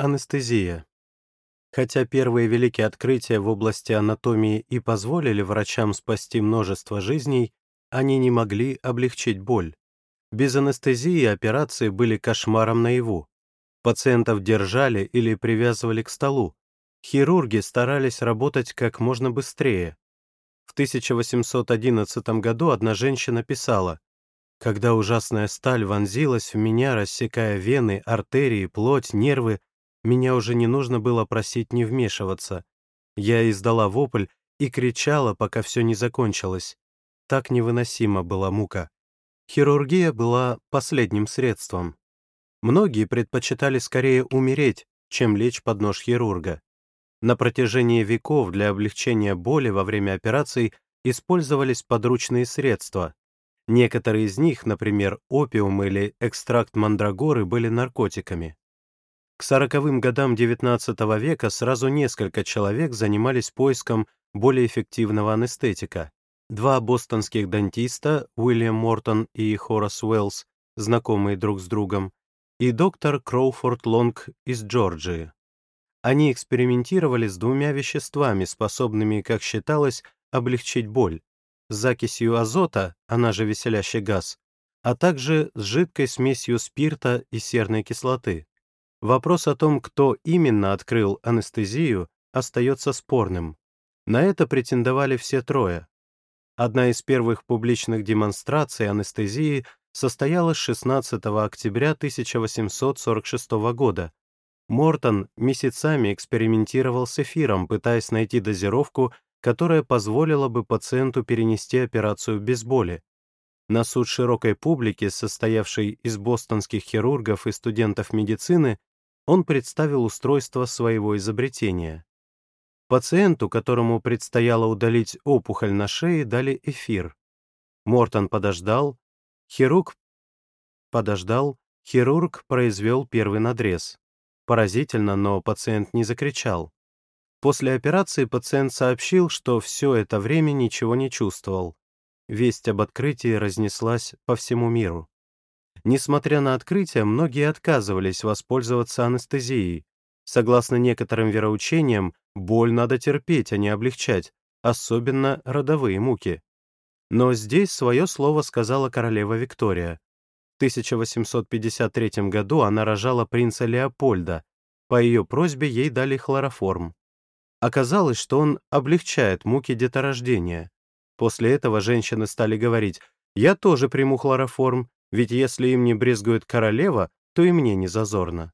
Анестезия. Хотя первые великие открытия в области анатомии и позволили врачам спасти множество жизней, они не могли облегчить боль. Без анестезии операции были кошмаром наяву. Пациентов держали или привязывали к столу. Хирурги старались работать как можно быстрее. В 1811 году одна женщина писала, «Когда ужасная сталь вонзилась в меня, рассекая вены, артерии, плоть, нервы, меня уже не нужно было просить не вмешиваться. Я издала вопль и кричала, пока все не закончилось. Так невыносима была мука. Хирургия была последним средством. Многие предпочитали скорее умереть, чем лечь под нож хирурга. На протяжении веков для облегчения боли во время операций использовались подручные средства. Некоторые из них, например, опиум или экстракт мандрагоры, были наркотиками. К сороковым годам XIX века сразу несколько человек занимались поиском более эффективного анестетика. Два бостонских дантиста, Уильям Мортон и Хорас Уэллс, знакомые друг с другом, и доктор Кроуфорд Лонг из Джорджии. Они экспериментировали с двумя веществами, способными, как считалось, облегчить боль, закисью азота, она же веселящий газ, а также с жидкой смесью спирта и серной кислоты. Вопрос о том, кто именно открыл анестезию, остается спорным. На это претендовали все трое. Одна из первых публичных демонстраций анестезии состоялась 16 октября 1846 года. Мортон месяцами экспериментировал с эфиром, пытаясь найти дозировку, которая позволила бы пациенту перенести операцию без боли. На суд широкой публики, состоявшей из бостонских хирургов и студентов медицины, он представил устройство своего изобретения. Пациенту, которому предстояло удалить опухоль на шее, дали эфир. Мортон подождал, хирург подождал, хирург произвел первый надрез. Поразительно, но пациент не закричал. После операции пациент сообщил, что все это время ничего не чувствовал. Весть об открытии разнеслась по всему миру. Несмотря на открытие, многие отказывались воспользоваться анестезией. Согласно некоторым вероучениям, боль надо терпеть, а не облегчать, особенно родовые муки. Но здесь свое слово сказала королева Виктория. В 1853 году она рожала принца Леопольда. По ее просьбе ей дали хлороформ. Оказалось, что он облегчает муки деторождения. После этого женщины стали говорить «Я тоже приму хлороформ, ведь если им не брезгует королева, то и мне не зазорно.